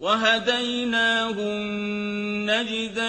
وَهَدَيْنَاهُ النَّجْدَيْنِ